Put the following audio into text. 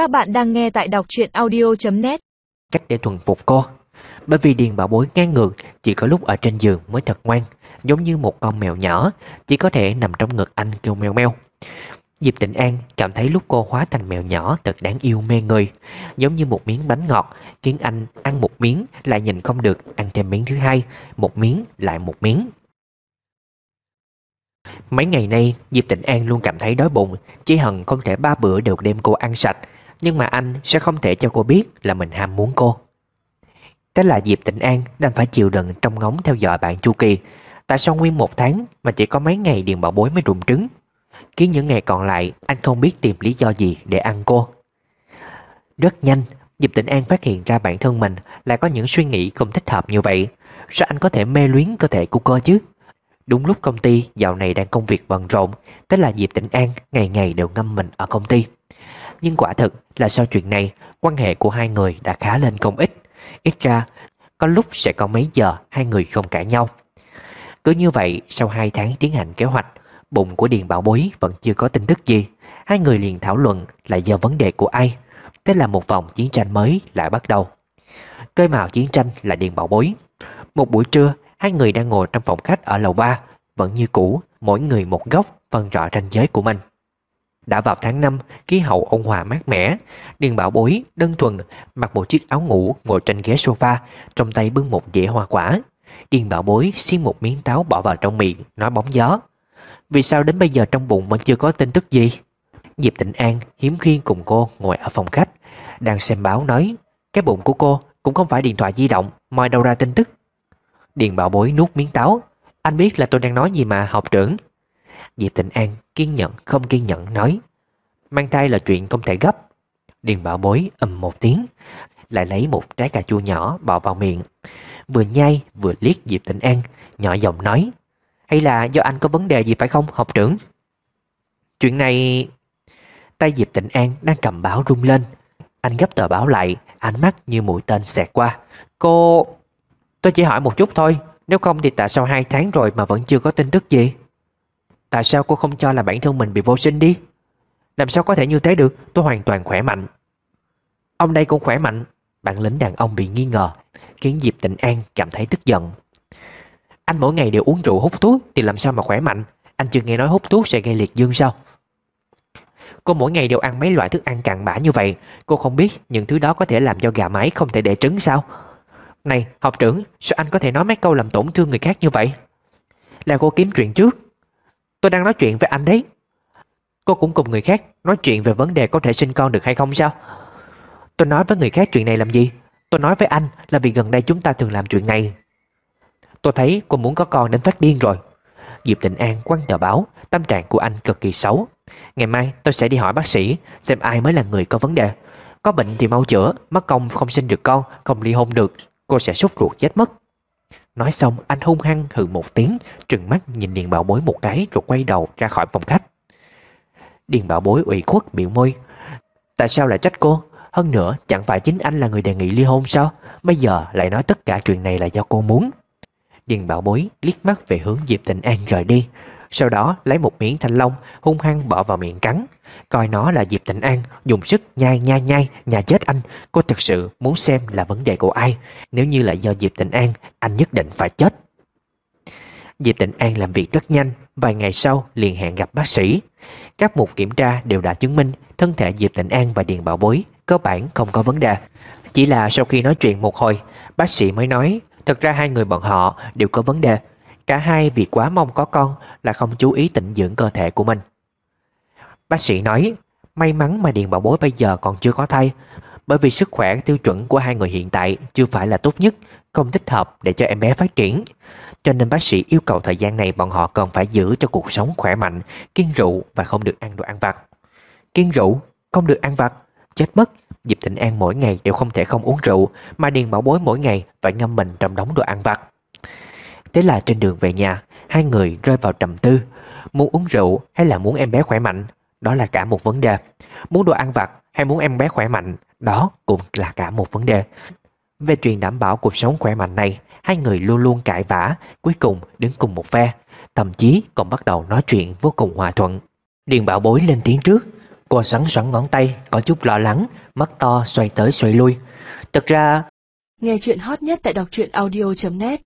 Các bạn đang nghe tại đọc truyện audio.net Cách để thuần phục cô. Bởi vì Điền bảo bối ngang ngược, Chỉ có lúc ở trên giường mới thật ngoan, Giống như một con mèo nhỏ, Chỉ có thể nằm trong ngực anh kêu meo meo. Diệp Tịnh An cảm thấy lúc cô hóa thành mèo nhỏ thật đáng yêu mê người, Giống như một miếng bánh ngọt, Khiến anh ăn một miếng lại nhìn không được, Ăn thêm miếng thứ hai, Một miếng lại một miếng. Mấy ngày nay, Diệp Tịnh An luôn cảm thấy đói bụng, Chỉ hận không thể ba bữa đều đem cô ăn sạch. Nhưng mà anh sẽ không thể cho cô biết Là mình ham muốn cô. Thế là Diệp Tịnh An đang phải chịu đựng trong ngóng theo dõi bạn Chu Kỳ. Tại sao nguyên một tháng Mà chỉ có mấy ngày Điền Bảo Bối mới rụng trứng? Khiến những ngày còn lại, Anh không biết tìm lý do gì để ăn cô. Rất nhanh, Diệp Tịnh An phát hiện ra bản thân mình Lại có những suy nghĩ không thích hợp như vậy. Sao anh có thể mê luyến cơ thể của cô chứ? Đúng lúc công ty dạo này đang công việc bận rộn, Thế là Diệp Tịnh An ngày ngày đều ngâm mình ở công ty. Nhưng quả thực là sau chuyện này, Quan hệ của hai người đã khá lên không ít. Ít ra, có lúc sẽ có mấy giờ hai người không cãi nhau. Cứ như vậy, sau hai tháng tiến hành kế hoạch, Bụng của Điền Bảo Bối vẫn chưa có tin tức gì. Hai người liền thảo luận là do vấn đề của ai. Thế là một vòng chiến tranh mới lại bắt đầu. Cơi mào chiến tranh là Điền Bảo Bối. Một buổi trưa, Hai người đang ngồi trong phòng khách ở lầu 3 Vẫn như cũ, Mỗi người một góc, phân rõ ranh giới của mình. Đã vào tháng 5 Khí hậu ôn hòa mát mẻ. Điền bảo bối đơn thuần Mặc một chiếc áo ngủ ngồi trên ghế sofa, Trong tay bưng một dĩa hoa quả. Điền bảo bối xiên một miếng táo bỏ vào trong miệng, Nói bóng gió. Vì sao đến bây giờ trong bụng vẫn chưa có tin tức gì? Diệp Tịnh An hiếm khi cùng cô ngồi ở phòng khách, Đang xem báo nói, Cái bụng của cô cũng không phải điện thoại di động Moi đâu ra tin tức. Điền bảo bối nuốt miếng táo, Anh biết là tôi đang nói gì mà, học trưởng. Diệp Tịnh An, kiên nhẫn, không kiên nhẫn nói. Mang thai là chuyện không thể gấp. Điền bảo bối ầm một tiếng, Lại lấy một trái cà chua nhỏ bỏ vào miệng. Vừa nhai, vừa liếc Diệp Tịnh An, Nhỏ giọng nói, Hay là do anh có vấn đề gì phải không, học trưởng? Chuyện này Tay Diệp Tịnh An đang cầm báo rung lên. Anh gấp tờ báo lại, Ánh mắt như mũi tên xẹt qua. Cô Tôi chỉ hỏi một chút thôi, Nếu không thì tại sao hai tháng rồi mà vẫn chưa có tin tức gì? Tại sao cô không cho là bản thân mình bị vô sinh đi? Làm sao có thể như thế được? Tôi hoàn toàn khỏe mạnh. Ông đây cũng khỏe mạnh. Bạn lính đàn ông bị nghi ngờ, Khiến Diệp Tịnh An cảm thấy tức giận. Anh mỗi ngày đều uống rượu hút thuốc, Thì làm sao mà khỏe mạnh? Anh chưa nghe nói hút thuốc sẽ gây liệt dương sao? Cô mỗi ngày đều ăn mấy loại thức ăn cặn bã như vậy. Cô không biết những thứ đó có thể làm cho gà mái không thể đẻ trứng sao? Này, học trưởng, Sao anh có thể nói mấy câu làm tổn thương người khác như vậy? Là cô kiếm chuyện trước. Tôi đang nói chuyện với anh đấy. Cô cũng cùng người khác nói chuyện về vấn đề có thể sinh con được hay không sao? Tôi nói với người khác chuyện này làm gì? Tôi nói với anh là vì gần đây chúng ta thường làm chuyện này. Tôi thấy cô muốn có con đến phát điên rồi. Diệp Tịnh An quăng tờ báo, Tâm trạng của anh cực kỳ xấu. Ngày mai tôi sẽ đi hỏi bác sĩ Xem ai mới là người có vấn đề. Có bệnh thì mau chữa, Mất công không sinh được con, Không ly hôn được, Cô sẽ sốt ruột chết mất. Nói xong, anh hung hăng hừ một tiếng, Trừng mắt nhìn Điền Bảo Bối một cái Rồi quay đầu ra khỏi phòng khách. Điền Bảo Bối ủy khuất miệng môi, Tại sao lại trách cô? Hơn nữa, chẳng phải chính anh là người đề nghị ly hôn sao? Bây giờ lại nói tất cả chuyện này là do cô muốn. Điền Bảo Bối liếc mắt về hướng Diệp Tịnh An rời đi. Sau đó lấy một miếng thanh long, Hung hăng bỏ vào miệng cắn. Coi nó là Diệp Tịnh An, Dùng sức nhai nhai nhai, Nhà chết anh. Cô thực sự muốn xem là vấn đề của ai. Nếu như là do Diệp Tịnh An, Anh nhất định phải chết. Diệp Tịnh An làm việc rất nhanh. Vài ngày sau, liền hẹn gặp bác sĩ. Các mục kiểm tra đều đã chứng minh Thân thể Diệp Tịnh An và Điền Bảo Bối Cơ bản không có vấn đề. Chỉ là sau khi nói chuyện một hồi, Bác sĩ mới nói, Thật ra hai người bọn họ đều có vấn đề. Cả hai vì quá mong có con Là không chú ý tịnh dưỡng cơ thể của mình. Bác sĩ nói May mắn mà Điền Bảo Bối bây giờ còn chưa có thai Bởi vì sức khỏe tiêu chuẩn của hai người hiện tại Chưa phải là tốt nhất Không thích hợp để cho em bé phát triển. Cho nên bác sĩ yêu cầu thời gian này Bọn họ cần phải giữ cho cuộc sống khỏe mạnh Kiên rượu và không được ăn đồ ăn vặt. Kiên rượu, không được ăn vặt Chết mất Diệp Thịnh An mỗi ngày đều không thể không uống rượu Mà Điền Bảo Bối mỗi ngày phải ngâm mình trong đống đồ ăn vặt. Thế là trên đường về nhà Hai người rơi vào trầm tư Muốn uống rượu hay là muốn em bé khỏe mạnh đó là cả một vấn đề. Muốn đồ ăn vặt hay muốn em bé khỏe mạnh, đó cũng là cả một vấn đề. Về chuyện đảm bảo cuộc sống khỏe mạnh này, hai người luôn luôn cãi vã, cuối cùng đứng cùng một phe, thậm chí còn bắt đầu nói chuyện vô cùng hòa thuận. Điền bảo bối lên tiếng trước. Cô xoắn xoắn ngón tay Có chút lo lắng Mắt to xoay tới xoay lui thật ra Nghe chuyện hot nhất tại đọc truyện audio.net